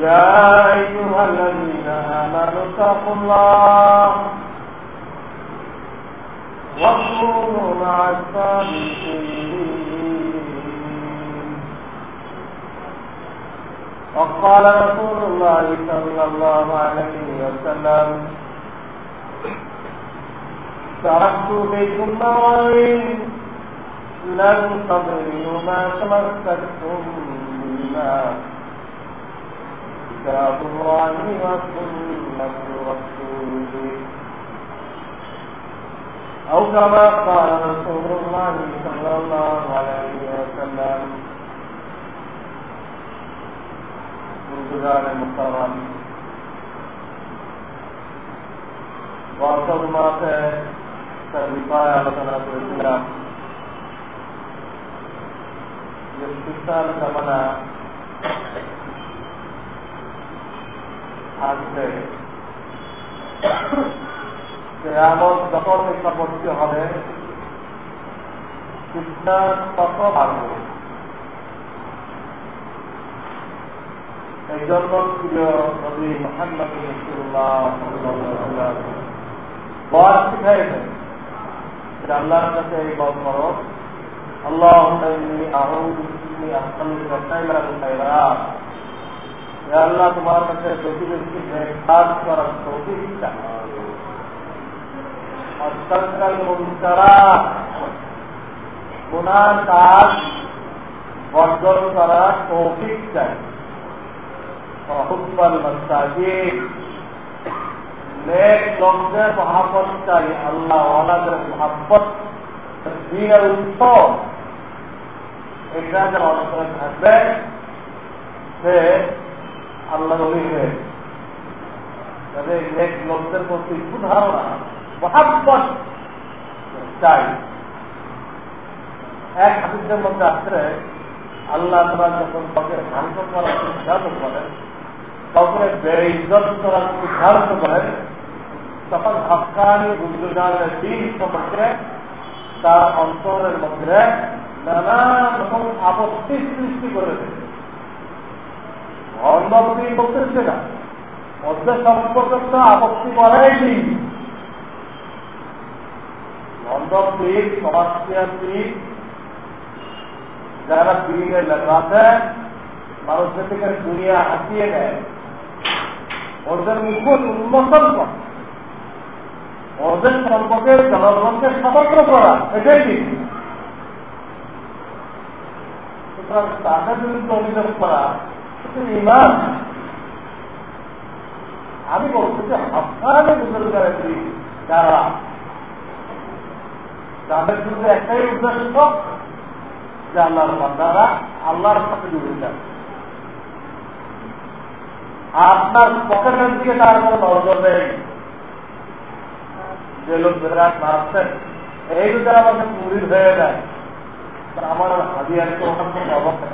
يا أيها الذين آمنوا اتقوا الله واكونوا مع الصادقين. وقال رسول الله صلى الله عليه وسلم تركت فيكم موعين لن تضلوا ما تمسكتم بما كتاب الله وسنة رسوله أو كما قال رسول الله صلى الله عليه وسلم انتظار المحترم வாஸ்தவமாக கண்டிப்பாக ஆலோசனை இருக்கிறார் இந்த சித்தான சமனா আসবে কেয়ামত যত নিকটবর্তী হবে ফিতনার তত বাড়বে। এই জন্য প্রিয় নবী মোহাম্মদ বর শিখাইছেন যে আল্লাহর কাছে এই বল আল্লাহ আল্লাহ তোমার কাছে বেশি বেশি কাজ করার মুক্তারা, গুনার কাজ বর্জন করার তৌফিক চাই লোকদের মহাপত চাই আল্লাহ মহাপত উৎসব এটা অন্তরে থাকবে আল্লাহ তাদের লোকদের প্রতি মহাব্বত চাই। এক হাদিসের মধ্যে আসলে আল্লাহ তারা যখন তাকে ধ্বংস করার সিদ্ধান্ত করেন, কাউকে বেইজত করার সিদ্ধান্ত করেন, তখন হকানি বুজুর্গানের দিন সম্পর্কে তার অন্তরের মধ্যে নানা রকম আপত্তি সৃষ্টি করে দেবে অন্নবী বলতেছে না মধ্যে সম্পর্কে তো আপত্তি করাই অন্ধব পীর সমাজক্রিয়া পীর যারা লেখা আছে মানুষের থেকে দুনিয়া হাসিয়ে নেয়। ওদের মুখোশ উন্মোচন করা। ওদের সম্পর্কে জনগণকে সতর্ক করা, এটাই দিন সুতরাং তাদের বিরুদ্ধে অভিযোগ করা ইমান আমি বলছি যে আপনারে বুজুর্গারে যারা তাদের কিন্তু একটাই উদ্দেশ্য, যে আল্লাহর বান্দারা আল্লাহর সাথে জুড়ে যাবে আপনার পকেটের দিকে তার কোনো নজর নেই। যে লোক বিরাট মারছেন এই যদি আমাকে মুড়ি হয়ে যায়। আমার থেকে অভাব থাকবে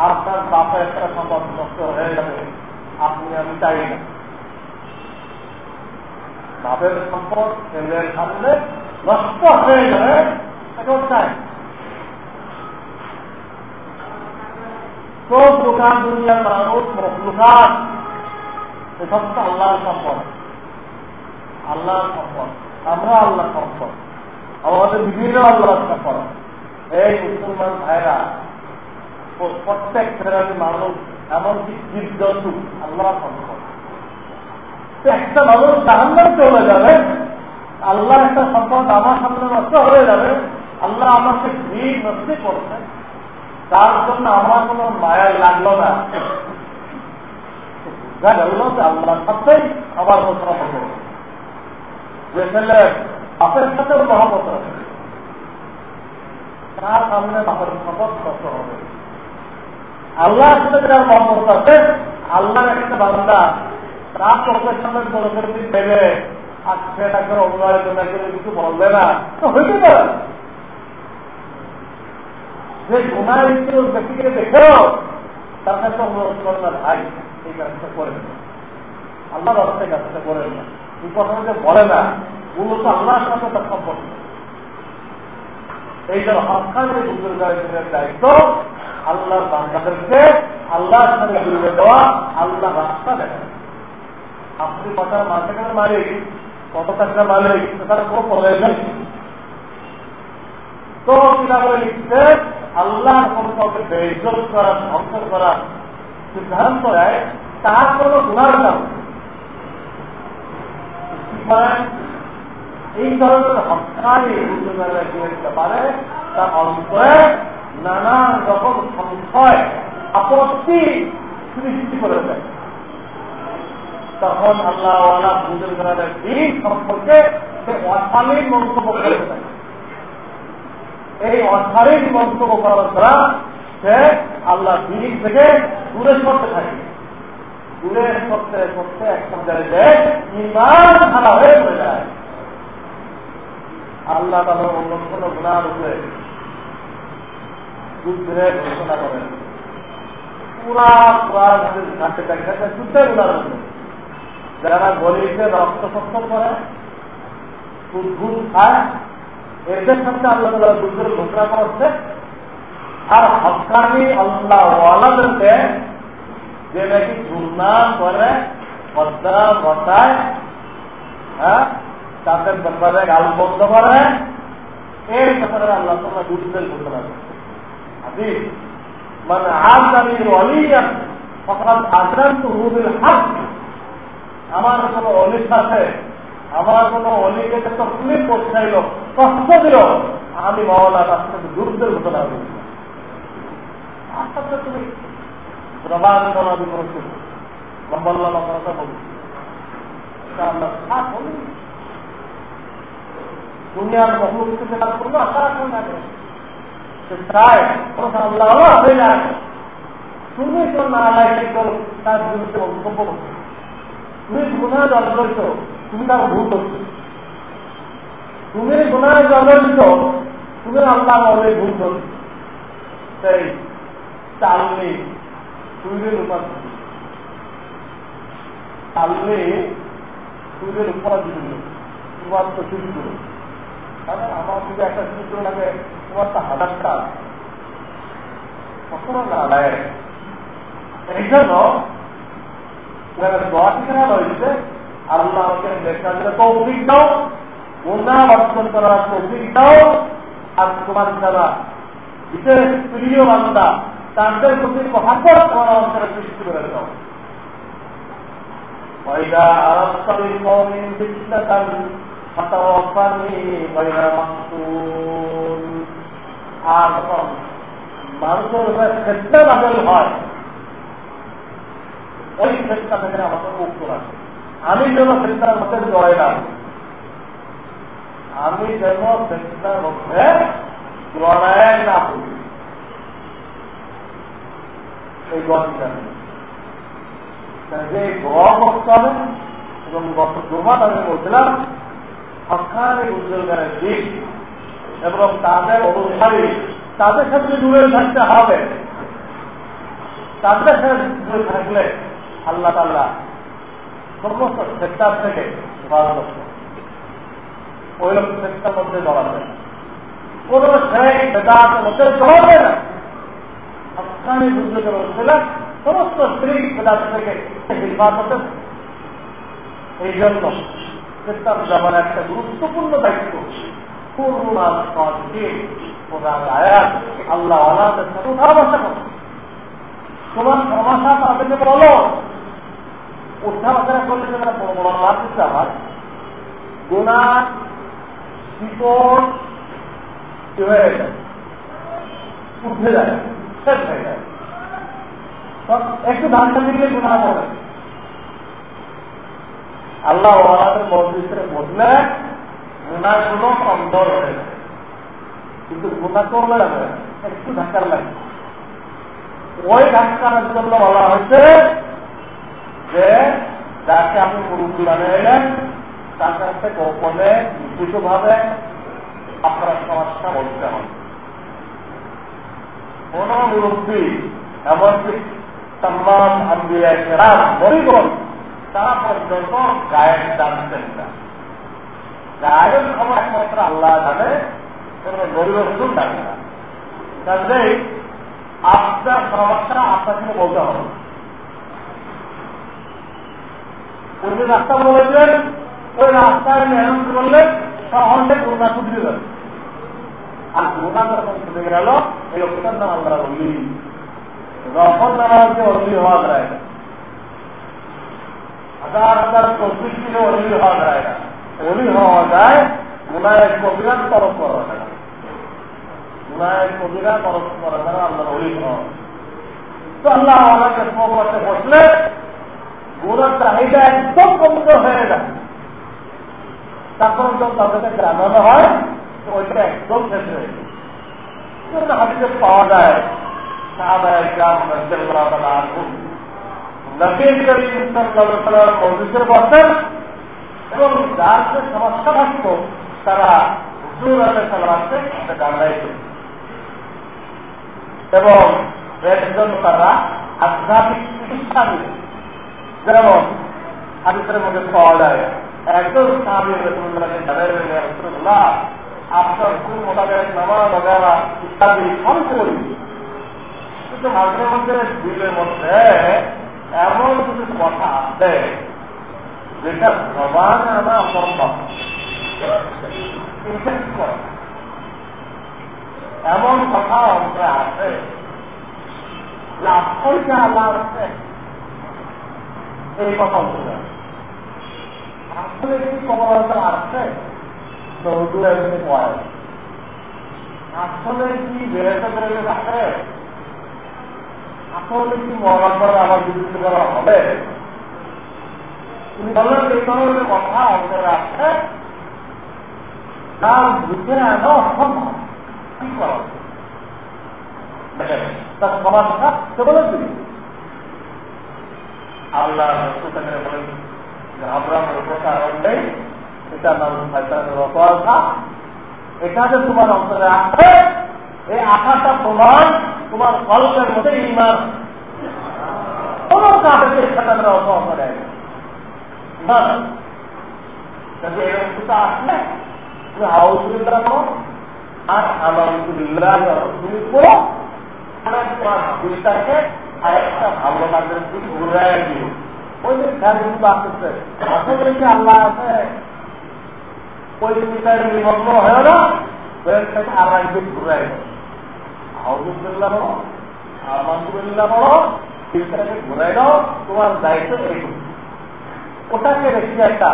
আপনার বাপের একটা সম্পদ নষ্ট হয়ে যাবে, আপনি আমি চাই না। বাপের সম্পদ ছেলের সামনে নষ্ট হয়ে যাবে, এটাও চাই। সব দোকান দুনিয়ার মানুষ মখলুকাত এসব তো আল্লাহর সম্পদ। আল্লাহর সম্পদ। আমরা আল্লাহ সম্পদ। আমাদের বিভিন্ন আল্লাহর সম্পদ। এই মুসলমান ভাইরা প্রত্যেক শ্রেণির মানুষ, এমনকি জীবজন্তু আল্লাহ একটা মানুষ জাহান্নাম চলে যাবে, আল্লাহ একটা সম্পদ আমার সামনে নষ্ট হয়ে যাবে, আল্লাহ আমাকে ভিড় নষ্ট করছে, তার জন্য আমার কোন মায়া লাগল না। বুঝা গেল যে আল্লাহর সাথেই আমার মতো যে ছেলে বাপের সাথে মহব্বত তার সামনে বাপের শপথ কষ্ট হবে। মহব্বত আছে, আল্লাহর একটা বান্দা তার চোখের সামনে বড় করে দেবে আর সেটাকে অন্যায় জন্য কিছু বলবে না। তো হইতে পারে। যে গুণায় ব্যক্তিকে দেখেও তার কাছে অনুরোধ করেন না, ভাই, এই কাজটা করেন না। আল্লাহ রাস্তায় কাজটা করেন না। এই কথাটা যে বলে না। মূলত আল্লাহর সাথে তার সম্পর্ক এই জন্য হকানের দায়িত্ব আল্লাহর বান্দাদেরকে আল্লাহর সাথে জুড়ে দেওয়া আল্লাহ রাস্তা দেখা। আপনি কটা মার্কেটের মালিক কত টাকার মালিক তার কোনো প্রয়োজন তো কীভাবে লিখছে আল্লাহ সম্পর্কে বেইজত করা, ধ্বংস করা, সিদ্ধান্ত দেয় তার কোন গুণার নাম এই ধরনের দিতে পারে, তার অন্তরে নানান রকম সংশয়, আপত্তি সৃষ্টি করে দেয় তখন আল্লাহ বুঝে দিন সম্পর্কে সে অশালীন মন্তব্য করে এই অশালীন মন্তব্য করার দ্বারা সে আল্লাহ দিন থেকে দূরে সরতে থাকে। দূরে সরতে সরতে এক পর্যায়ে ইমান খারাপ হয়ে পড়ে যায়। আল্লাহ তাদের অন্য কোন গুণার উপরে যুদ্ধের ঘোষণা করেন। পুরা পুরা ঘাটে দেখে যুদ্ধের গুণার যারা গরিবকে রক্ত সক্ষম করে ঘুষ খায়, এদের সাথে আল্লাহ তালা যুদ্ধের ঘোষণা করছে। আর হকানি আল্লাহ ওয়ালাদেরকে যে নাকি ঘূর্ণা করে, পদ্মা বসায় হ্যাঁ তাদের ব্যাপারে গাল বন্ধ করে, এর ব্যাপারে আল্লাহ তালা যুদ্ধের ঘোষণা করছে। আদি মানে আজ আমি অলিয়া সকাল আগ্রান্ত হুবিল হাত আমার কোন অলির সাথে আমার কোন অলিকে তকলিফ পৌঁছাইল, কষ্ট দিল, আমি মহলা তার সাথে যুদ্ধের ঘটনা বলছি। আস্তে আস্তে তুমি প্রবাদ দুনিয়ার বহু কিছু করব, আশা রাখুন না। চায় আল্লাহ হয়ে যায়। তুমি তো না লাগে তার বিরুদ্ধে মন্তব্য করছ তুমি গুণা জন্মিত তুমি তার ভুল করছ। তুমি গুণায় জন্মিত তুমি আল্লাহ অনেক ভুল করছ। সূর্যের উপর চালনি সূর্যের দিল তো শুরু করো। আমার যদি একটা সূত্র লাগে তোমার তো হাজারটা কখনো না লাগে এই জন্য দোয়া ঠিকানা রয়েছে আল্লাহ আমাকে দেখার তৌফিক দাও গুণা বর্জন করার তৌফিক দাও আর তোমার দ্বারা বিশেষ প্রিয় বান্দা তাদের প্রতি মহাপর তোমার অন্তরে সৃষ্টি করে দাও وإذا أردت بقوم فتنة فتوفني غير مفتون মানুষের উপরে নাজল হয় ওই ফেতনা থেকে আমাকে মুক্ত আমি যেন ফেতনার মধ্যে জয় না আমি যেন চেষ্টার মধ্যে লড়াই না এই গণটা যে দোয়া করতে এবং গত দুমাস আমি বলছিলাম সরকারি উদ্যোগের দিক এবং তাদের অনুসারী, তাদের সাথে দূরে থাকতে হবে। তাদের সাথে দূরে থাকলে আল্লাহ তাল্লাহ সমস্ত সেক্টর থেকে ওই রকম সেক্টর মধ্যে জড়াবে কোন বেদাতের মধ্যে জড়াবে না। সরকারি উদ্যোগের অনুসারে সমস্ত স্ত্রী বেদাত থেকে হেফাজতে এই জন্য একটা গুরুত্বপূর্ণ দায়িত্ব আল্লাহ আল্লাহদের সাথে উঠা বসা করো তোমার সমস্যা তাদেরকে বলো। বসা করলে তারা বড় লাভ দিতে গোনা হয়ে যায়? উঠে যায় একটু ধানটা দিলে গুণা হবে। আল্লাহ ওনাদের মসজিদের বদলে গুণাগুলো কমজোর হয়ে যায়। কিন্তু গুণা করলে যাবে একটু ধাক্কার লাগে। ওই ধাক্কার জন্য বলা হয়েছে যে, যাকে আপনি মুরব্বী বানিয়ে তার কাছ গোপনে ভাবে আপনার সমস্যা বলতে হবে। কোন মুরব্বী, এমনকি সম্মান কেরাম মরিগণ তারা পর্যন্ত গায়ের জানতেন না। গায়ের খবর একমাত্র আল্লাহ জানে, কোন গরিব রসুন জানে না। কাজেই আপনার সমস্যা আপনাকে বলতে হবে। উনি রাস্তা বলেছিলেন, ওই রাস্তায় মেহনত করলে শহরে গুণা কুদিয়ে যাবে। আর গুণা যখন ছুটে গেল, এই লোকটার নাম আল্লাহ অলি। যখন নামা হচ্ছে অলি হওয়া যায়। হাজার হাজার চব্বিশ কিলো অলি হওয়া যায় না। অলি হওয়া যায় গুণায় কবিরাট তরফ করা যায় গুণায় কবিরা তরফ করা যায় আল্লাহ অলি হওয়া তো আল্লাহ আমাকে বসলে গুণার চাহিদা একদম কমজোর হয়ে যায়। তারপর যখন তাদেরকে জানানো হয়, তো ওইটা একদম শেষ হয়ে যায়। হাতিতে পাওয়া যায়, সাহাবায় গ্রাম করিম মজলিসের এবং যার সমস্যা থাকত, তারা হুজুর জানাইত এবং একজন তারা আধ্যাত্মিক চিকিৎসা যেমন হাদিসের মধ্যে পাওয়া যায়, একজন সাহাবি রসুল্লাহকে জানাইলেন রসুল্লাহ আপনার কোন মোতাবেক কিন্তু মাঝে মধ্যে দিলের মধ্যে এমন কিছু কথা আছে যেটা সবার আনা অসম্ভব। এমন কথা অন্তরে আছে যে আসলকে আল্লাহ আছে। এই কথা অন্তরে আসলে কি কবর আসছে চৌধুরী একদিন পয় আসলে কি বেড়েতে বেড়ে আছে আসলে কি পরে আমার বিরুদ্ধে করা হবে। তিনি বললেন এই ধরনের কথা অন্তরে আছে। তার বুঝে আনা অসম্ভব কি করা? তার সমাজটা সে বলেছি আল্লাহ বলেন ঘাবড়ানোর উপকার নেই, এটা নাম রসা এটা যে তোমার অন্তরে আছে এই আশাটা তোমার তোমার কল্পের মধ্যে ইমান কোন কিছু আসলে, তুমি আউজুবিল্লাহ করো ভালো কাজের দিকে ঘুরাই দিও আল্লাহ আছে? ওই বিষয়ে নিমগ্ন হয় আর ঘুরাই আউজুবিল্লাহ বলো আলহামদুলিল্লাহ বলো চিন্তাটাকে ঘুরাই দাও, তোমার দায়িত্ব এইটুকু ওটাকে রেখে একটা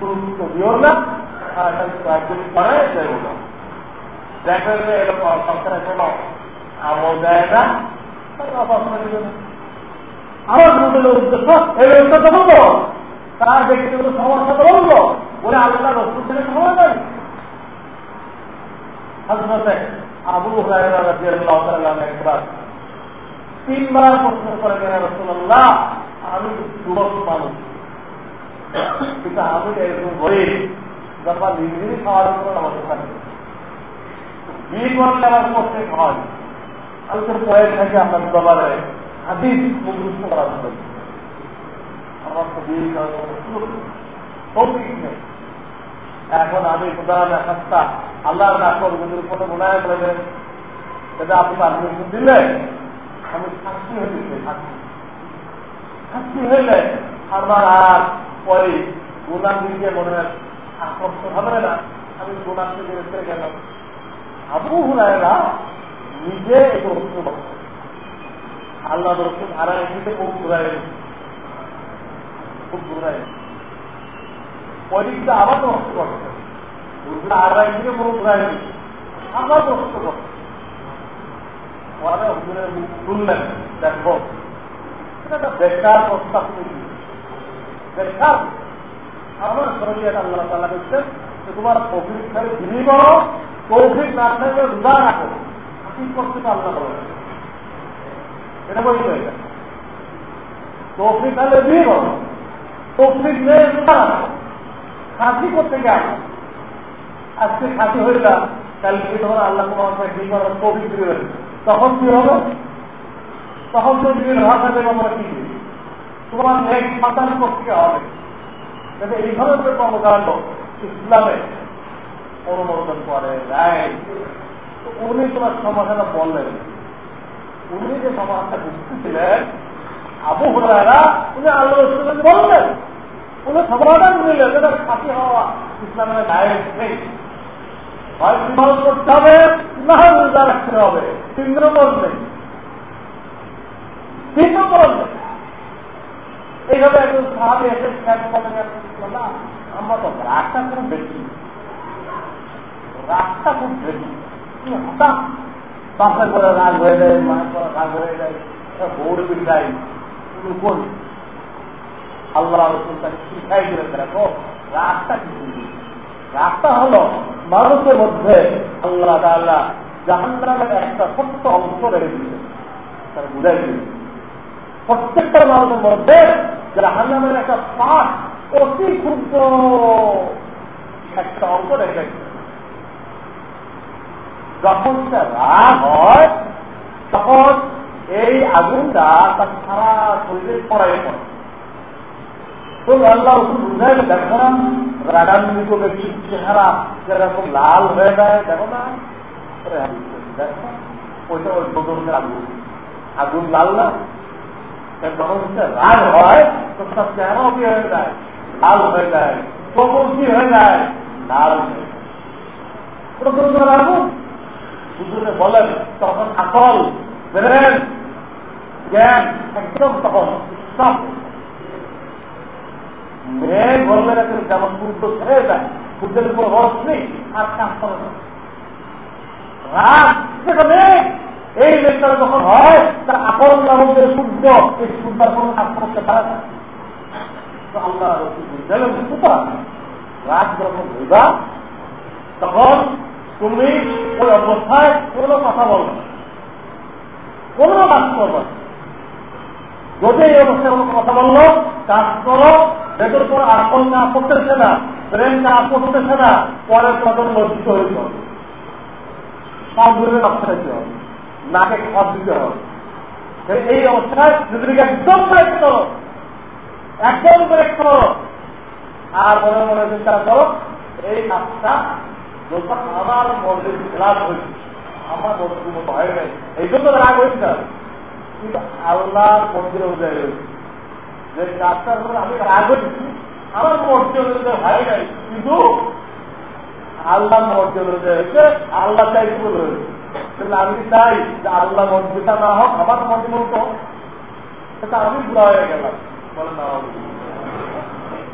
গুরুত্ব দিও না, আর পরে দেব না। দেখা যাবে এরকম তার ব্যক্তিগত সমস্যা তো বলব বলে আল্লাহ রসুল থেকে সময় আবু একবার তিনবার প্রশ্ন করে কেন রসুল্লাহ আমি যুবক মানুষ। কিন্তু আমি এরকম গরিব যখন নিজেরই খাওয়ার উপর আমাদের থাকে বিয়ে করলে আমার পক্ষে খাওয়াই আমি তো পরে থাকি আপনার দরবারে হাদিস মুখস্থ করার জন্য। আমার তো বিয়ে করার নেই। এখন আমি প্রধান একটা আল্লাহ না করবেন কোনো মনে বলেন সেটা আপনি পারমিশন দিলে, আমি সাক্ষী হইতে সাক্ষী সাক্ষী হইলে আমার আর পরে গোলাম দিকে মনে হয় আকর্ষণ হবে না। আমি গোলাম থেকে রেখে গেলাম। আবু হুরায়রা নিজে একটু রক্ষণ আল্লাহ রসুন আর একদিকে খুব ঘুরাই খুব ঘুরাই পরীক্ষা আবার নষ্ট করছে আর একদিকে মুখ ঘুরাই আবার নষ্ট করছে পরে হুজুরের দেখো বেকার প্রস্তাব বেকার। আমার শরীরে আল্লাহ তালা বলছেন যে, তোমার তৌফিক খালি বিলি করো তৌফিক না থাকলে রোজা রাখো। কি করতে আল্লাহ এটা বলতে এটা। তৌফিক তাহলে বিয়ে করো তৌফিক নেই রোজা রাখো। খাসি করতে গেল। আজকে খাসি হয়ে যা কালকে তোমার আল্লাহ কি করার তখন কি হবে তখন তো বিভিন্ন ভাষা দেবে আমরা কি তোমার নেক সন্তান পক্ষে হবে। যাতে এই ধরনের কর্মকাণ্ড ইসলামে অনুমোদন করে দেয় উনি তোমার সমাধানটা বললেন, উনি যে সমাধানটা বুঝতেছিলেন, আবু হুরায়রা, উনি আল্লাহ বললেন। উনি সমাধান দিলেন এটা ফাঁসি হওয়া ইসলামের গায়ে নেই। হয় বিবাহ করতে হবে, না হয় রোজা রাখতে হবে। তিন নম্বর নেই। তিন নম্বর নেই। এইভাবে একজন সাহাবি এসে না, আমরা তো রাগটা খুব বেশি। রাগটা খুব বেশি। হঠাৎ বাপের করে রাগ হয়ে যায়, মায়ের করে রাগ হয়ে যায়। পিঠাই শুধু কোন আল্লাহ দিলেন কিছু রাগটা হলো মানুষের মধ্যে আল্লাহ আল্লাহ জাহান্নামের একটা ছোট্ট অংশ রেখে দিয়েছে। তারা বুঝাই দিয়েছে। প্রত্যেকটা মানুষের মধ্যে জাহান্নামের একটা পাঠ অতি ক্ষুদ্র একটা অঙ্ক রেখে যখন সে রাগ হয়, তখন এই আগুনটা তার সারা শরীরে পড়াই পড়ে। তো আল্লাহ বুঝাই দেখো না, রাগান্বিত ব্যক্তির চেহারা যেরকম লাল হয়ে যায়, দেখো না ওইটা ওই বদলের আগুন। আগুন লাল না যখন রাগ হয় তো তার চেহারাও কি হয়ে যায়? লাল হয়ে যায় চোখও কি হয়ে যায়? লাল হয়ে যায়। আগুন। হুজুরে বলেন, তখন আকল বেরেন জ্ঞান একদম তখন, সব মেয়ে বলবে না যেমন সূর্য ছেড়ে যায় সূর্যের উপর রশ্মি আর কাজ করে এই মেঘটা যখন হয়, তার আকরণ নামক যে এই সূর্যের কোনো কাজ করতে রাত যখন তখন তুমি ওই অবস্থায় কোনো কথা বলবে কোন কাজ করবে যদি এই অবস্থায় কোনো কথা বলল, কাজ করো ভেতর করে আকল না করতেছে না ব্রেন না করতেছে না পরের কদম লজ্জিত হইতে সব দূরে রাখতে হবে। নাকে দিতে হবে। এই অবস্থায় নিজেকে একদম ব্রেক করো। একদম ব্রেক করো। আর মনে মনে চিন্তা করো, এই কাজটা যখন আমার মন্দির খেলাপ হয়েছে, আমার হয় নাই এই জন্য রাগ হয়েছে কিন্তু আল্লাহ মন্দিরে উদয় হয়েছে। আমার কিন্তু আল্লাহ মর্যাদা আমি চাই যে আল্লাহ মর্যাদা না হোক, আমার মর্যাদা মতো সেটা আমি বুড়া হয়ে গেলাম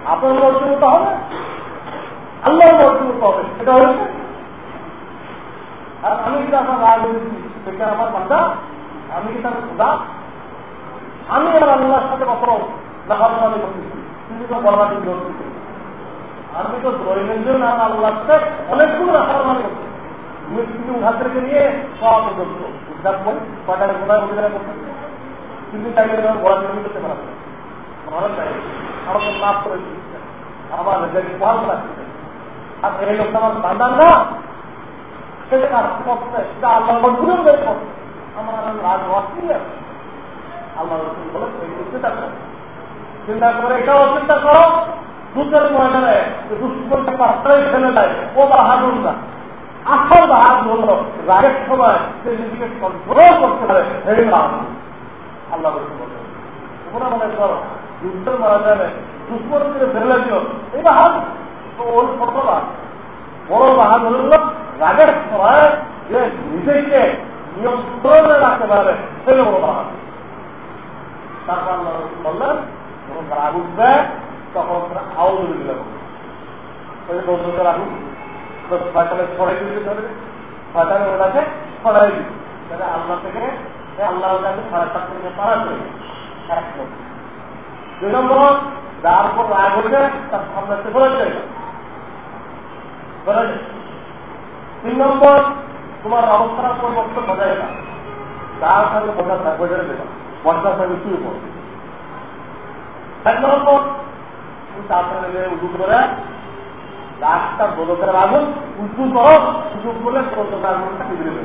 আপনার মর্যাদা হবে? আল্লাহ মর্যাদা হবে। সেটা হয়েছে? আর আমি কি আপনার রাগ হয়েছি সেটা আমার বান্ধা আমি কি তার আমি আমার আল্লাহর সাথে কখনো নাফারমানি করতেছি কিন্তু তো করতেছি আমি তো দৈনন্দিন আমার আল্লাহর অনেকগুলো ঘুমের উঠাতে নিয়ে সব কিন্তু আমার আর এই লোকটা আমার না। করছে আমার রাজ চিন্তা করো। এটাও চিন্তা করো, দুধের ময়দানে দুষ্কর্মকে পাত্রাই ফেলে দেয়, ও বাহাদুর না। আসল বাহাদুর হল রাগের সময় সে নিজেকে কন্ট্রোল করতে পারে এই বাহাদুর। আল্লাহ রসুল বলে তোমরা মনে করো, যুদ্ধের ময়দানে দুষ্কর্মকে ফেলে দিও এই বাহাদুর ওর বাহাদুর বড় বাহাদুর হল রাগের সময় যে নিজেকে নিয়ন্ত্রণে রাখতে পারবে সেই বড় বাহাদুর। তারপর আল্লাহ রসুল বললেন যখন রাগ উঠবে তখন আউল দিলাম বন্ধুকে রাখুন ছয়টালে ছড়াই ধরে ছড়াই দিই তাহলে আল্লাহ থেকে আল্লাহ কাছে সাড়ে সাত থেকে করে এক দুই নম্বর যার উপর রাগ হয়েছে তার সামনে যায় তিন নম্বর তোমার অবস্থার পরিবর্তন বজায় না তার সাথে বোঝা বোঝা দেবে বর্ষার সাথে শুরু করবে এক তাড়াতাড়ি উঁচু করে গাছটা গোলকের আগুন উঁচু করো, উঁচু করলে গোলকের আগুনটা কেটে দেবে।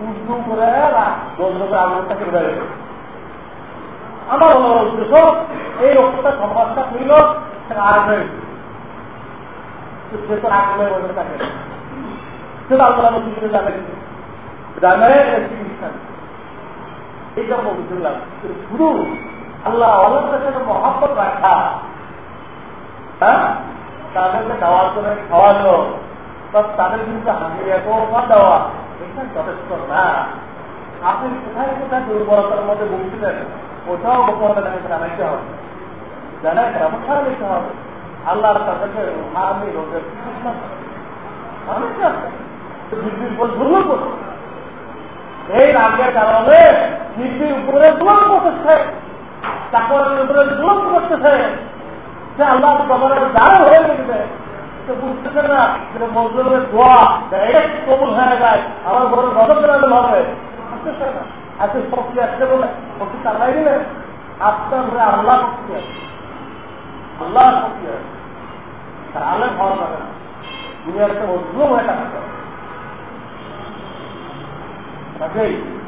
উঁচু করে গোলকের আগুনটা কেটে দেবে। আমার হলো উদ্দেশ্য, এই রক্তটা সমস্যা ছিল হয়ে সে তো আগ হয়ে বসে থাকে সেটা আল্লাহ জানে। জানে শুধু আল্লাহ সাথে রাখা হ্যাঁ? তাদেরকে দেওয়ার জন্য খাওয়ানো তাদের কিন্তু দেওয়া যথেষ্ট না। আপনি কোথায় কোথায় দুর্বলতার মধ্যে গোপনতা জানাইতে হবে। জানাই নিতে হবে। আল্লাহ তাদেরকে আমি রোগের এই রাগের কারণে বৃদ্ধির উপরে দুর্বল করতেছে চাকরের উপরে জুলুম করতেছে। সে আল্লাহ তোমার যারা হয়ে গেছে। সে বুঝতেছে না আমার বলে আল্লাহ আল্লাহ তাহলে ভালো লাগে একটা হয়ে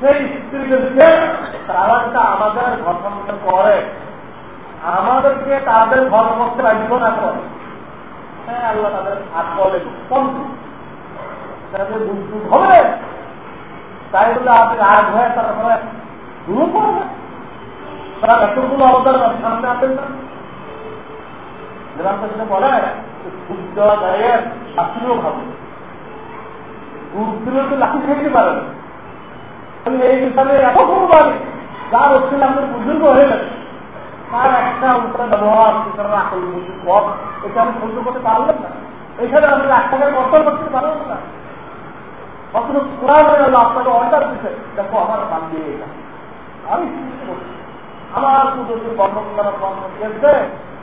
সেই তারা আমাদের করে, আমাদেরকে তাদের ঘর করতে না করে হ্যাঁ আল্লাহ তাদের হাত বলে তাদের হবে। তাই বলে আপনি রাগ হয়ে দূর করবে তারা এতগুলো অবদান সামনে আসেন না। গ্রামটা বলে দুধ দেওয়া গায়ে শাস্ত্রীয় ভাবে দুধ তো লাঠি খাইতে পারে এই হিসাবে এত কোরবানি যার হচ্ছে আপনার বুজুর্গ হয়ে গেছে, তার একটা উত্তর ব্যবহার আকল বুঝি কম এটা আমি সহ্য করতে পারলাম না। এখানে লাখ টাকায় কর্তন করতে পারলাম না। অথচ কোরআন হয়ে গেল আপনাকে অর্ডার দিচ্ছে দেখো, আমার বান দিয়ে এটা। আমি আমার পুজোকে কর্ম করার কর্ম দিয়েছে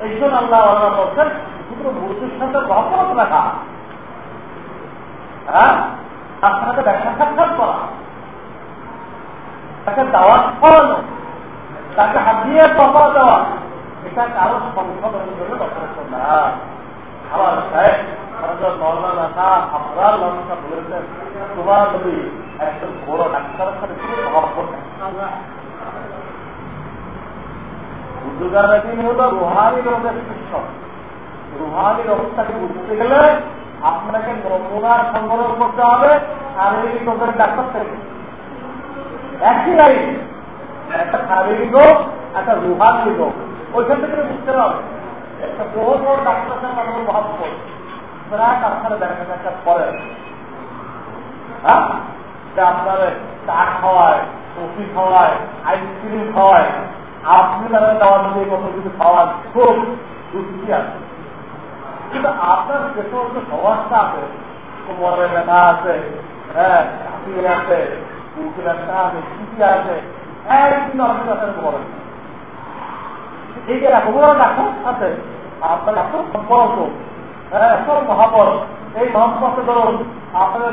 এই জন্য আল্লাহ আল্লাহ বলছেন, শুধু মূর্তির সাথে গল্প রাখা হ্যাঁ? তার সাথে সাক্ষাৎ করা। তাকে দাওয়াত তাকে হাত দিয়ে দেওয়া। এটা কারও সংশোধনের জন্য যথেষ্ট না। মানুষটা বলেছেন, তোমার যদি একজন বড় ডাক্তারের সাথে বুদ্ধুদার ব্যাপারই হল রোগের শিক্ষক রুহানি রোগটাকে বুঝতে গেলে আপনাকে নমুনার সংগ্রহ করতে হবে শারীরিক রোগের ডাক্তার থেকে একই লাইন একটা শারীরিক রোগ একটা রুহানি রোগ ওইখান থেকে বুঝতে হবে একটা বহু বড় ডাক্তার সাথে আমাদের প্রভাব পড়ে প্রায় আপনারা দেখা দেখা করেন হ্যাঁ আপনার চা খাওয়ায় কফি খাওয়ায় আইসক্রিম খাওয়ায় আপনি মধ্যে কত কিছু খাওয়ার খুব দুঃখী আছে। কিন্তু আপনার যে সমস্ত সমাজটা আছে, কোমরের ব্যথা আছে হ্যাঁ আছে ব্যথা আছে আছে একদিন আপনি তাদের করেন এই যে আপনার হ্যাঁ এই ধরুন, আপনাদের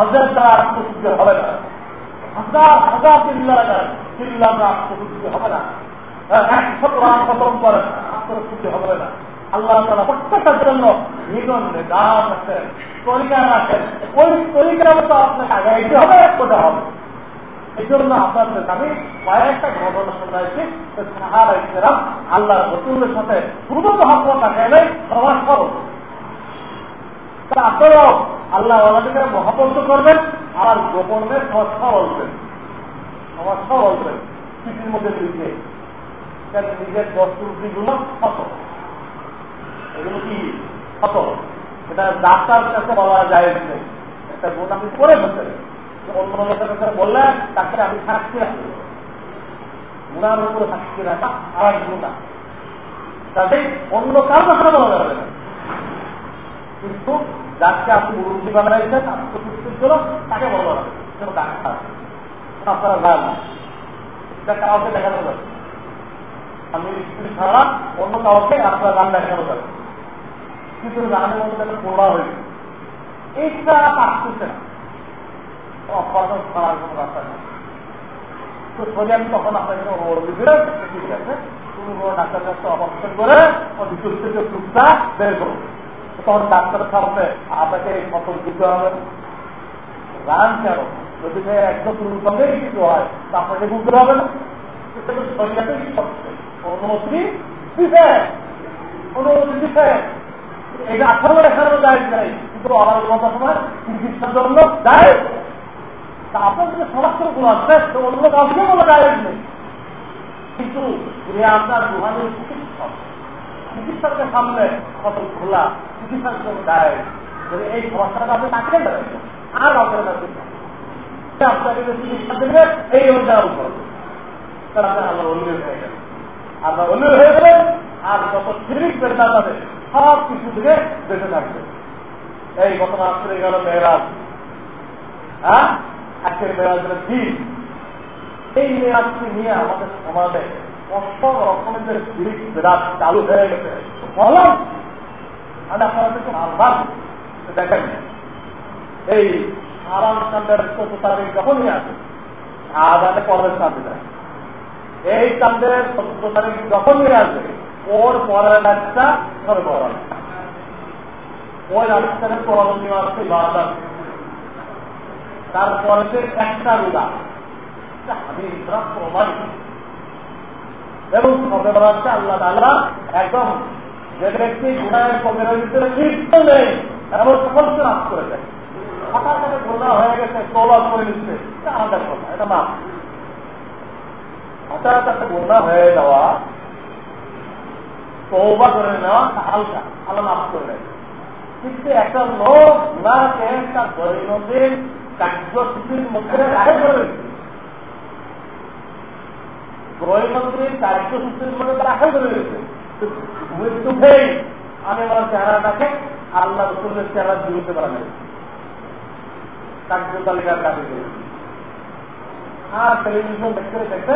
হজের দ্বারা আত্মশুদ্ধি হবে না। হাজার হাজার চিল্লা চিল্লা আত্মশুদ্ধি হবে না। আত্মশুদ্ধি হবে না। আল্লাহ তালা জন্য নিগম নিদান আছেন তরিকা মতো আপনাকে হবে এই জন্য আমি কয়েকটা ঘটনা শোনাইছি সাহারা ইসলাম আল্লাহ রসুলের সাথে পূর্ব মহাপ্পর রাখাইলে সমাজ আপনারাও আল্লাহ ওনাদেরকে মহাপন্ত করবেন, আর গোপনে সমস্যা বলবেন। সমস্যা বলবেন। স্মৃতির মধ্যে দিকে নিজের দস্তুগুলো কত এগুলো কি কত এটা ডাক্তার কাছে বলা যায় একটা গুণ আপনি করে ফেলতেন অন্য লোকের কাছে বললে তাকে আমি সাক্ষী রাখি গুণার উপরে সাক্ষী রাখা আর গুণা তাতে অন্য কার কথা বলা যাবে না। কিন্তু যাকে আপনি মুরব্বী বানাইছেন আত্মপুষ্টির জন্য তাকে বলা সেটা ডাক্তার। আপনারা যান এটা কাউকে দেখানো যাবে আমি স্ত্রী ছাড়া অন্য কাউকে আপনার গান দেখানো যাবে কিন্তু গানের মধ্যে পড়া হয়েছে এইটা আসতেছে না। অপারেশন করার কোনো রাস্তা নেই। তো সোজা আমি তখন আপনাকে দিলে ঠিক আছে? তুমি করে, ও থেকে বের করো তখন ডাক্তার সামনে আপনাকে ফসল দিতে হবে। রান কেন? যদি একদম সঙ্গে কিছু হয়, তা আপনাকে বুঝতে হবে না। কিন্তু আপনার গুণ আছে কিন্তু আপনার চিকিৎসক চিকিৎসকের সামনে কত খোলা, চিকিৎসার জন্য ডায়েট যদি এই সমস্যাটা আপনি তাকে আর আপনার কাছে আপনাকে চিকিৎসা দেবে, এই অনুযায়ী তারা আল্লাহ অন্যের হয়ে গেল। আল্লাহ অন্যের হয়ে গেলেন আর যত ফিরিক বেড়ে যাবে সব কিছু থেকে বেঁচে থাকবে। এই গত রাত্রে গেল মেয়েরাজ। হ্যাঁ? আজকের মেয়েরাজের দিন এই মেয়েরাজকে নিয়ে আমাদের সমাজে কত রকমের বেড়াত চালু হয়ে গেছে। বললাম আমি আপনারা দেখুন, এই আরাম কান্ডের চোদ্দ তারিখ যখনই আছে আদাতে পরের চাঁদে যায়। এই চাঁদের চোদ্দ তারিখ যখনই ওর পরের ডাকটা ধরে পড়ানো ওই মাসে বারবার তারপরে একটা রোজা। আমি প্রমাণিত এবং আল্লাহ একদম যে ব্যক্তি ভিতরে লিপ্ত নেই। মাফ করে দেয় হঠাৎ করে হয়ে গেছে করে নিচ্ছে। আমাদের কথা, এটা হঠাৎ একটা গোনা হয়ে যাওয়া তৌবা করে নেওয়া হালকা, আল্লাহ মাফ করে দেয়। কিন্তু একটা লোক গুণাকে তার দৈনন্দিন কার্যসূচির মধ্যে করে দৈনন্দিন কার্যসূচির মধ্যে রাখা করে দিয়েছে মৃত্যুতেই আমি আমার চেহারাটাকে আল্লাহ রসুলের চেহারা দিতে পারা যায়। কার্য তালিকার কাজে আর টেলিভিশন দেখতে দেখতে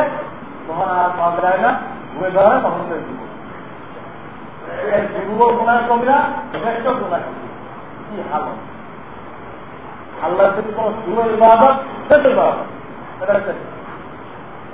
তখন আর পাওয়া যায় না, ঘুরে ধরে তখন যুব গুণার কবিরা শ্রেষ্ঠ গুণা কি হাল? আল্লাহ যদি কোন শুরু ইবাদত শেষ ইবাদত। এটা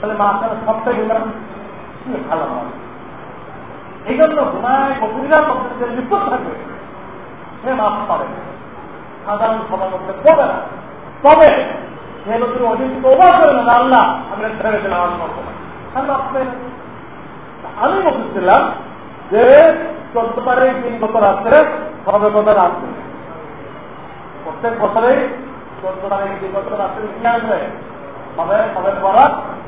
তাহলে মাঝখানে সবটাই গেলাম ভালো হয় এই জন্য ঘুমায় কবিরা কবিরা লিপ্ত থাকবে সে মাফ পাবে সাধারণ সবার মধ্যে পড়বে না। তবে সে লোকের অধিক তোবা করে না আল্লাহ, আমি ছেড়ে দিলাম আমার করব না। আমি বলতেছিলাম যে চোদ্দ তারিখ তিন বছর আসছে সবে বছর আসবে প্রত্যেক বছরেই চোদ্দ তারিখ তিন বছর আসছে আসবে সবে সবে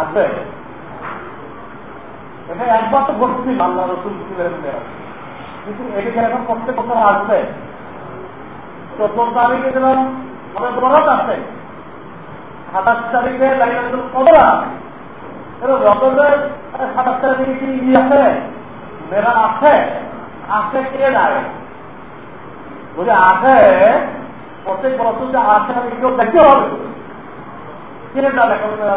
আসবে এটা একবার তো ঘটছি আল্লাহ রসুল কিন্তু এদিকে এখন প্রত্যেক বছর আসবে। চোদ্দ তারিখে যেমন আমাদের বরাত আছে, সাতাশ তারিখে লাইনাতুল কদর আছে। রতনের সাতাশ তারিখে কি ই আছে? মেরা আছে। আছে কে যায় বলে আছে। প্রত্যেক বছর যে আছে কেউ দেখতে হবে। কে না দেখা মেরা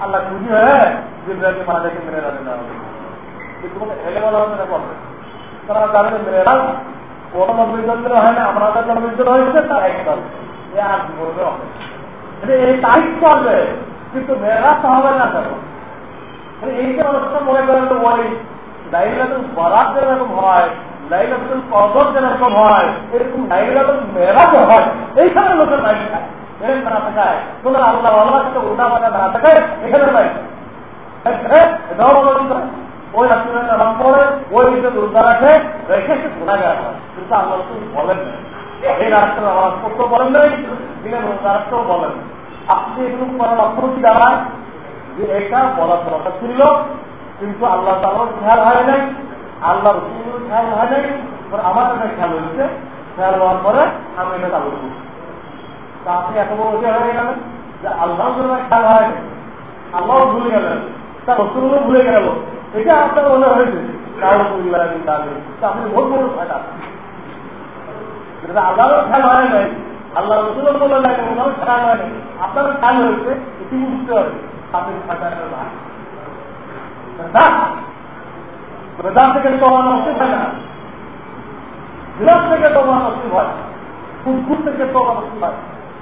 আল্লাহ খুশি হয়ে জিব্রাকে মারা দেখে মেরে রাখে না মেয়েরা হয় মনে তো যেরকম হয় হয় হয়। এইখানে লোকের খায় এরকম না থাকায় কোন আল্লাহ আল্লাহ উল্টা না থাকায় এখানে ওই নামাজ পড়ে ওই দিকে রোজা রাখে রেখে সে শোনা গেল কিন্তু আল্লাহ তুমি বলেন এই রাত্রে নামাজ পড়তেও বলেন নাই দিনে রোজা রাখতেও বলেন। আপনি এগুলো করার কি দাঁড়ায়? যে এটা বলার দরকার ছিল, কিন্তু আল্লাহ তালার খেয়াল হয় নাই। আল্লাহ খেয়াল হয় নাই। আমার একটা খেয়াল হয়েছে। খেয়াল হওয়ার পরে আমি এটা চালু করছি তা আপনি এত বড় ওকে হয়ে গেলেন যে আল্লাহ খেয়াল হয় আল্লাহ ভুলে গেলেন। তার রসুলও ভুলে গেল এটা আপনার মনে হয়েছে। আপনি ভোট বড় ফাটা আল্লাহরও খেয়াল হয় নাই, আল্লাহ রসুলও বলে নাই, ওনারও খেয়াল হয় নাই। আপনার খেয়াল হয়েছে এটি বুঝতে হবে। আপনি ভাই। থেকে তোমার নষ্ট থেকে তোমার নষ্ট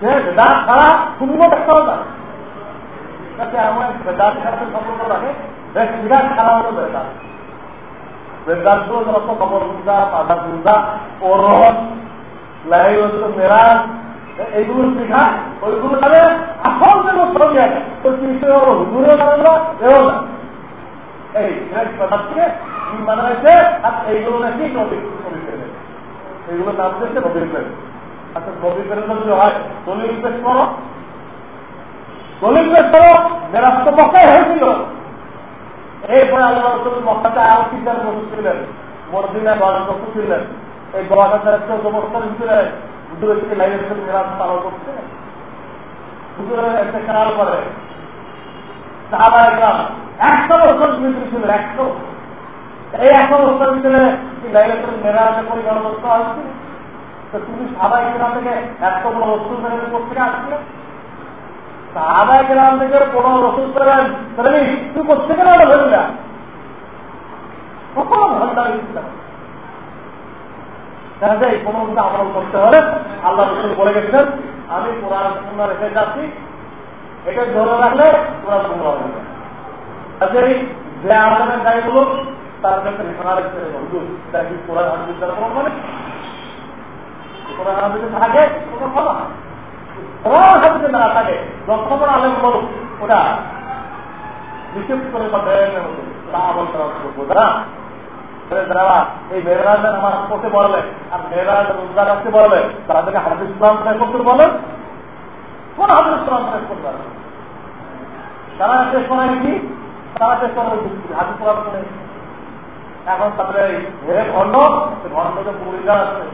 বেদাত ছাড়া সুন্দর দেখতে যাতে আমার বেদাত সাথে সম্পর্ক রাখে বিরাট খেলা হলো বেদাত। বেদাতগুলো যত খবর বুঝা পাদা বুঝা ওরহন লাই মেরাজ, এইগুলো শিখা যে সঙ্গে তো না। এই পদার্থকে মানে হয়েছে এইগুলো নাকি নবী কবি ফেলে এইগুলো নাম দিচ্ছে নবী ফেলে আচ্ছা নবী ফেলে যদি একটা লাইনের মেরাজ পালন করছে। হুজুরের একটা খেয়াল করে সাহাবা একরাম একশো বছর ছিল, একশো। এই একশো বছর ভিতরে লাইনের সাথে মেরাজের পরিমাণ করতে হচ্ছে তুমি থেকে একশো বড় থেকে ধরি না? কখন করতে আল্লাহ রসুল বলে গেছেন আমি কোরআন সুন্দর রেখে যাচ্ছি। এটা ধরে রাখলে কোরআন সুন্দর হবে কাজে যে আমাদের গায়ে গুলো তার কাছে রেখা রেখে হুজুর তার কি মানে? থাকে কোনো ফলা কোরআন হাদিসে না থাকে যখন আলেম বলুক ওটা বিশেষ করে এই মেয়েরাজের আমার করতে বলবে আর মেয়েরাজ রোজগার রাখতে বলবে তাদেরকে হাদিস ইসলাম করতে বলেন কোন হাদিস ইসলাম করতে পারবে তারা শেষ করায় কি? তারা শেষ করে হাদিস ইসলাম করে এখন তারপরে হে ভণ্ড ভণ্ডকে পুরিকা আছে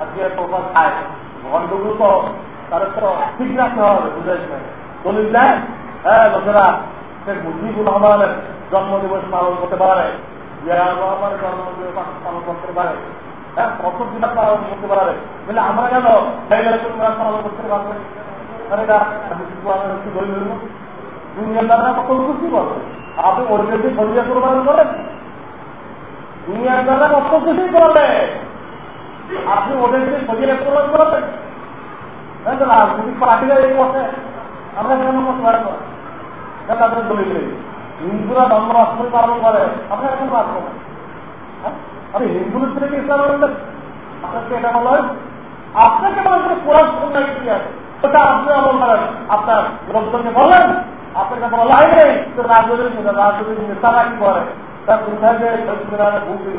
আজকে তোফা খায় ভণ্ডগুলো তো তাদের তো ঠিক রাখতে হবে বুঝেছেন দলিল দেয় হ্যাঁ লোকেরা, শেখ মুজিবুর রহমানের জন্মদিবস পালন করতে পারে আমার জন্মদিন পালন করতে পারে। হ্যাঁ কত দিন কত খুশি বলবে আপনি দিয়ে সরিয়ে কত খুশি করবে? আপনি ওদের দিয়ে সরিয়ে কোরবান করবেন রাজনৈতিক পার্টিরা এই বসে, আমরা কেন করতে পারব তাদের দলিল হিন্দুরা ধর্মরাষ্ট্র পালন করে আপনি এখন পারব না আপনি হিন্দুদের থেকে ইসলাম আনবেন আপনাকে এটা বলা হয়। আপনাকে মনে করে কোরআন সন্ন্যায় কি আছে? ওটা আপনি আমল করেন। আপনার লোকজনকে বলেন আপনাকে বলা হয় নেই তো রাজনৈতিক রাজনৈতিক নেতারা কি করে। তার কোথায় যে ভুল দিল?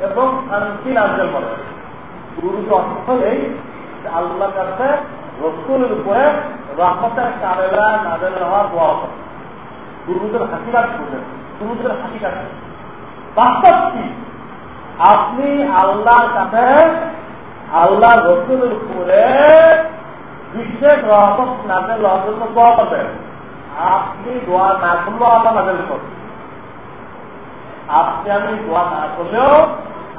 এবং শান্তি নাজল করেন গুরুজ অর্থ এই আল্লাহ কাছে রসুলের উপরে রহমতের কারেলা নাজেল হওয়ার দোয়া করে গুরুদের হাকিকাত বুঝেন গুরুদের হাকিকাত বাস্তব কি? আপনি আল্লাহর কাছে আল্লাহ রসুলের উপরে বিশেষ রহমত নাজেল হওয়ার জন্য দোয়া করবেন। আপনি দোয়া না করলেও আল্লাহ নাজেল করবেন। আপনি আমি দোয়া না করলেও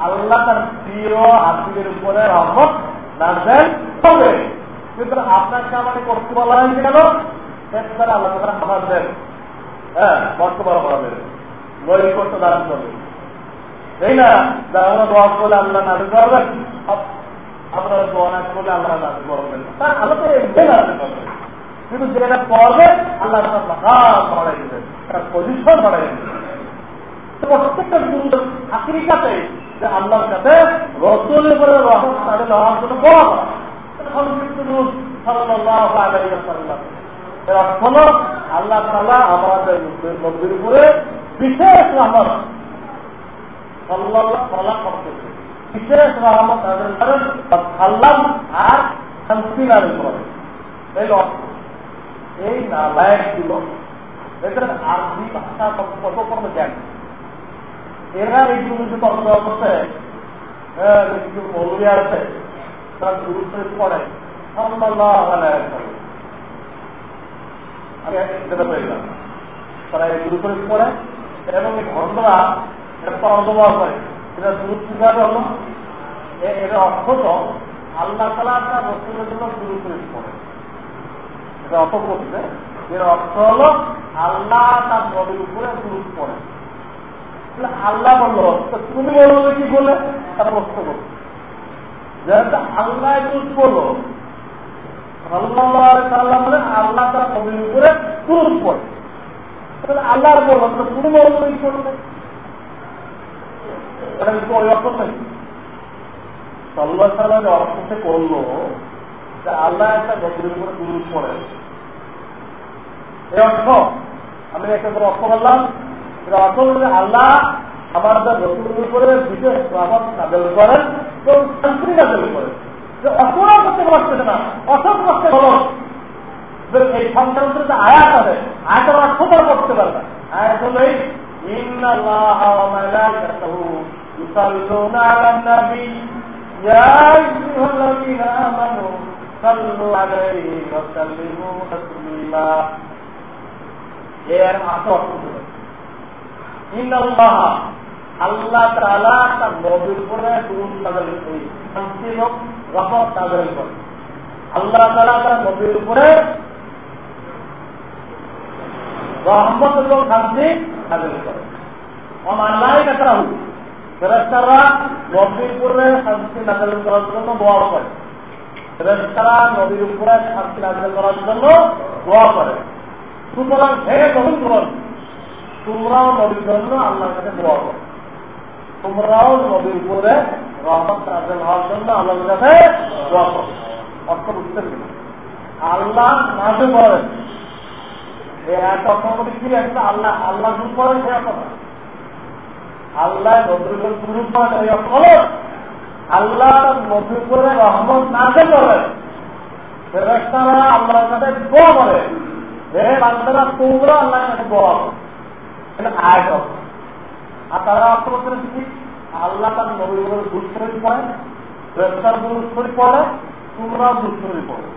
আল্লাহ তার প্রিয় হাসিদের উপরে রহমত নাজেল হবে। কিন্তু আপনাকে আমাকে করতে বলা হয়েছে কেন? আল্লাহ তারা খাবার দেন। হ্যাঁ বর্তমান হবে বই করতে দাঁড়ান করবে তাই না? যারা দোয়া করলে আল্লাহ নাজেল করবেন। আপনারা দোয়া না করলে আল্লাহ নাজেল করবেন তার আল্লাহ তো এমনি নাজেল করবেন। কিন্তু যেটা করবে, আল্লাহ তার মাকাম বাড়াই দেবেন। তার পজিশন বাড়াই দেবেন। প্রত্যেকটা সুন্দর আফ্রিকাতে যে আল্লাহর কাছে রসুলের উপরে রহমত তাদের হওয়ার জন্য বলা করা বিশেষ রহমত বিশেষ রহমত আর শান্তি নাজিল করেন এই নালায়ক ছিল এদের আরবি ভাষা কত কোনো জ্ঞান এরা এই যে তর্ক করছে কিছু মৌলী আছে তারা গুরুত্ব পড়ে আমি যেটা পেলাম তারা ঘটনা এটা করে এটা পড়ে এটা অর্থ এর অর্থ আল্লাহ তার নদীর উপরে গুরুত্ব পড়ে আল্লাহ বলল তুমি বলল কি বলে তারা প্রশ্ন করছে যেহেতু আল্লাহ গুরুত্ব বলল আল্লাহ মানে আল্লাহ তার নদীর উপরে গুরুত্ব পড়ে। তাহলে আল্লাহর বলল তুমি বলল? কি করল আল্লাহ একটা নদীর উপরে গুরুত্ব পড়ে। এই অর্থ, আমি একটা করে অর্থ বললাম আল্লাহ আমাদের রসুলের উপরে বিশেষ প্রভাব নাজল করেন এবং শান্তি নাজল করেন। যে অপরাধ করতে পারছে না অসৎ করতে বলো এই সংক্রান্ত যে আয়াত আছে, আয়াতের অর্থটা করতে পারবে আয়াত হলো ইন্নাল্লাহ ওয়া আল্লাহ তার নবীর শান্তি করে আল্লাহ তার নবীর উপরে রহমত এবং শান্তি নাযিল করে অমাল্লাই কাতরা হুক ফেরেশতারা নবীর উপরে শান্তি করার জন্য দোয়া করে। ফেরেশতারা নবীর উপরে শান্তি নাযিল করার জন্য দোয়া করে। সুতরাং হে গ্রহণ তোমরাও নবীর জন্য আল্লাহর কাছে দোয়া করো। তোমরাও নবীর উপরে রহমত নাজল হওয়ার জন্য আল্লাহর কাছে দোয়া করো। অর্থ বুঝতে পেরেছি আল্লাহ নাজে করেন একটা আল্লাহ আল্লাহ দূর করেন সে কথা আল্লাহ নবীর শুরু করেন এই অর্থ আল্লাহ নবীর উপরে রহমত নাজে করেন ফেরেস্তারা আল্লাহর কাছে দোয়া করে। হে বান্দারা তোমরা আল্লাহর কাছে দোয়া করো। আর তারা অর্থ করছেন আল্লাহ তার পড়ে পড়ে তোমরাও পড়ে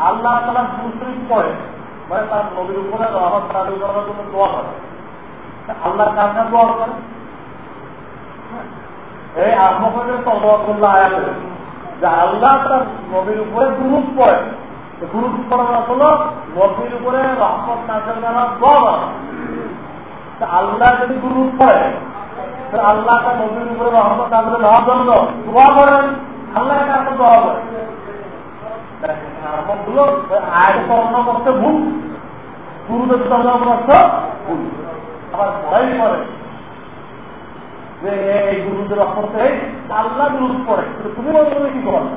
আল্লাহ তারা দুষ্করি পড়ে মানে তার নবীর উপরে রহমত করার জন্য দোয়া করে। আল্লাহ কাছে দোয়া করে? এই আহমদের তল্লাহ আয়াতে। যে আল্লাহ তার নবীর উপরে গুরুত পড়ে। গুরুত পড়ানো হলো নবীর উপরে রহমত নাচের দ্বারা দোয়া করে। আল্লাহ যদি গুরু পড়ে আল্লাহ তার নবীর উপরে রহমত হওয়ার জন্য দোয়া করেন আল্লাহ কাছে দোয়া করেন। আবার করে যে এই আল্লাহ করে কি করো?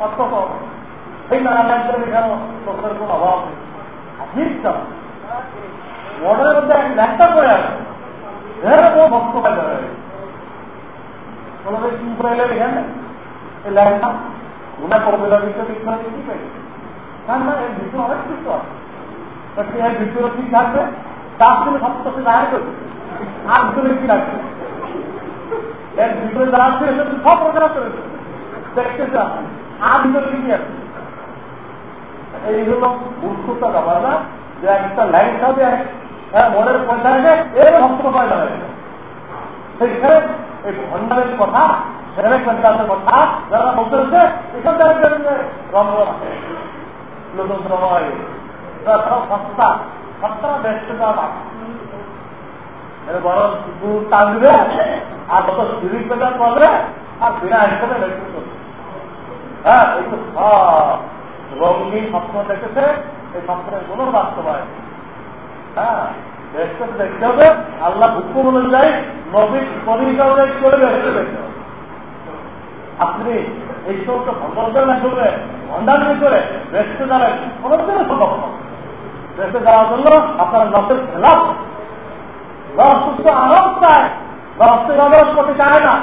অর্থ এই নারায়ণের এখানে লোকের কোন অভাব নেই। ঠিক মডেলের মধ্যে ল্যাপটপ করে আছে। কোনো ভক্ত পাই যাবে কোনোদিন কি করে এলেন এখানে। এই ল্যাপটপ ওনার কবিতা বিষয় বিজ্ঞান কি পাই না না, এর ভিতরে অনেক কিছু আছে। এর ভিতরে কি থাকবে তার জন্য সপ্তাহে বাইরে করবে আর ভিতরে কি রাখবে এর ভিতরে যারা আছে সব প্রচার করেছে। দেখতেছে আর ভিতরে কি আছে? এই হলো মূর্খতা ব্যাপার না, যে একটা লাইন খাবে হ্যাঁ মনের পয়সা রেখে এর ভক্ত পয়সা হয়ে সেইখানে এই ভণ্ডারের কথা সেখানে সন্তানের কথা যারা বলতে রয়েছে এখান থেকে রমরম সস্তা সস্তা ব্যস্ত বরং দুধ টানবে আর কত সিঁড়ি পেটা করবে, আর বিনা হিসেবে ব্যস্ত করবে হ্যাঁ এই তো সব রঙিন স্বপ্ন দেখেছে, এই স্বপ্নের কোন বাস্তবায়ন হ্যাঁ দেখতে দেখতে হবে, আল্লাহ হুকুম অনুযায়ী নবীর তরিকা অনুযায়ী করে দেখতে দেখতে আপনি এই সমস্ত ভগবানের মাধ্যমে ভণ্ডামি করে বেসতে যাবেন কোনো দিনে সম্ভব বেসতে যাওয়ার জন্য আপনার নসের খেলাফ। নস সুস্থ আরাম চায়। নসের অবরোধ করতে চায় না।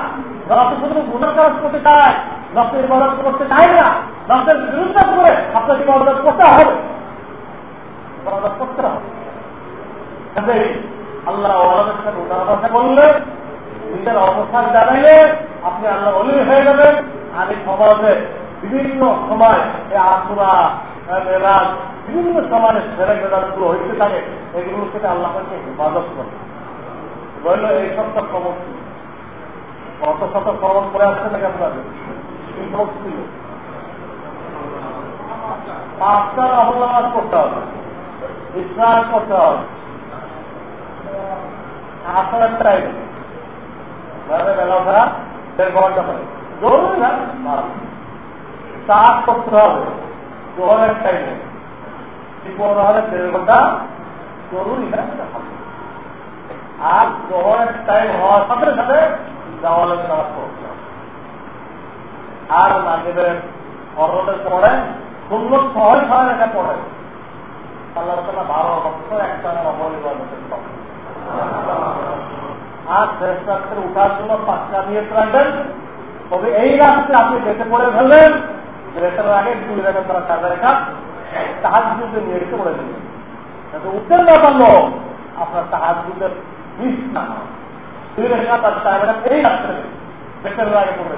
নসের শুধু গুণের কাজ করতে চায়। নসের ইবাদত করতে চায় না নসের বিরুদ্ধে করে আপনাকে ইবাদত করতে হবে। ইবাদত করতে হবে। আল্লাহ ওয়ালাদের সাথে নিজের অবস্থান জানাইলে আপনি আল্লাহ অলি হয়ে যাবেন। আর এই সমাজে বিভিন্ন সময় এই আসুরা মেরাজ, বিভিন্ন সময় ছেলে মেয়েরাগুলো হইতে থাকে, এগুলোর থেকে আল্লাহকে হেফাজত করে। রইল এই খবর ছিল কত শত খবর করে আসছে নাকি আপনাদের? খবর ছিল পাঁচটা অবলম্বন করতে হবে ইসলাম করতে হবে আপনার টাইম বেলা জরুরি না করতে হবে জোহরের টাইমে দেড় ঘণ্টা জরুরি না আর জোহরের টাইম হওয়ার সাথে সাথে নামাজ পড়তে হবে। আর মাগেবের অরণের পরে শূন্য ছয় ছয় রেখা পড়ে। আল্লাহ বারো একটা অপরিবার আর শেষ উঠার জন্য পাঁচটা নিয়ে রাখবেন। তবে এই রাত্রে আপনি যেতে পড়ে ফেলবেন। রেখার আগে দুই তারা চার রেখা। তাহাজ যুদ্ধে নিয়ে পড়ে না পারল, আপনার তাহাজ যুদ্ধের মিস না দুই রেখা তার চার এই রাত্রে রেখার আগে পড়ে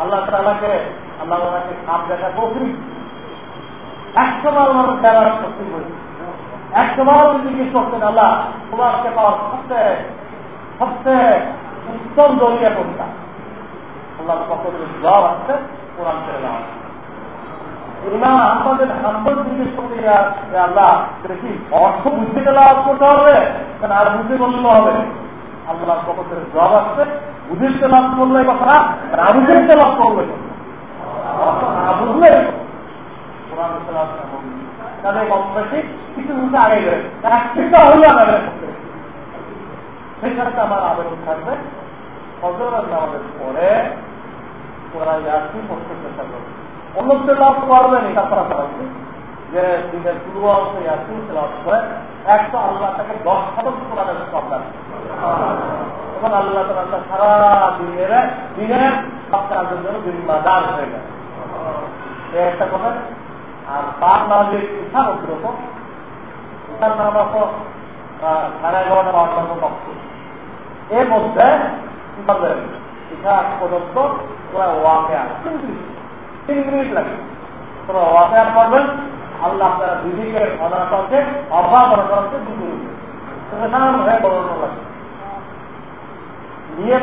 আল্লাহ তালাকে আল্লাহ তালাকে সাপ দেখা বকরি একশো বার মানুষ দেওয়ার শক্তি হয়েছে একশো বার জিজ্ঞেস করছেন আল্লাহ তোমাকে পাওয়ার সবচেয়ে সবচেয়ে উত্তম জরিয়া কোনটা আল্লাহর পক্ষ থেকে জবাব আসছে কোরআন ছেড়ে দেওয়া ইমাম আমাদের হাম্বল জিজ্ঞেস করতে আল্লাহ কি অর্থ বুঝতে গেলে করতে হবে? আর বুঝতে বললে হবে? আল্লাহর পক্ষ থেকে জবাব আসছে বুঝিতে লাভ করলে কথা না বুঝিতে লাভ করলে। না বুঝলে তাদের কম বেশি কিছু কিছু আগে গেলে। একটা হইল আমাদের পরে ওরা করবে। লাভ এটা করা করাচ্ছে যে দিনের শুরু অংশ লাভ করে একশো আল্লাহ তাকে দশ শতাংশ কোরআনের সন্ধান এবং আল্লাহ তালা তার সারা দিনের দিনের সব কাজের জন্য জিম্মাদার হয়ে গেছে একটা কথা, আর তার নামের ইচ্ছা অগ্রত ইচ্ছার নাম আছে সাড়ে এগারোটা বারোটার পক্ষ এর মধ্যে কি করবেন পর্যন্ত ওরা ওয়াকে তিন মিনিট লাগে। তোরা ওয়াকে আর করবেন আল্লাহ আপনারা দুদিকে অনাথ আছে অভাব মনে করাচ্ছে দুটো হয়ে বড় লাগে নিয়ে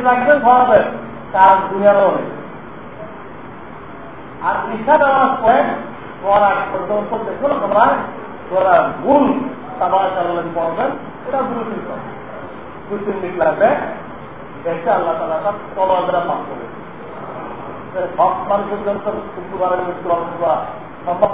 কাজ দুনিয়ারও নেই আর দেখুন তোমরা তোরা ভুল সাবার চালান পড়বেন, এটা দুই তিন মিনিট লাগবে দেখতে আল্লাহ তালা তার তলাদরা পাপ করে সব মানুষের জন্য মৃত্যুবরণ করা সম্ভব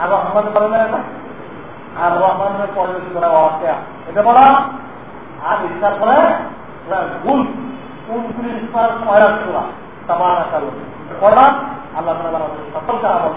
আর রহমান পারবে না আর রহমানের পরিবেশ করা অকেয়া এটা বলা। আর ইচ্ছা করে ভুল উনত্রিশ বার মহারাজ করা আল্লাহ সকলকে আমার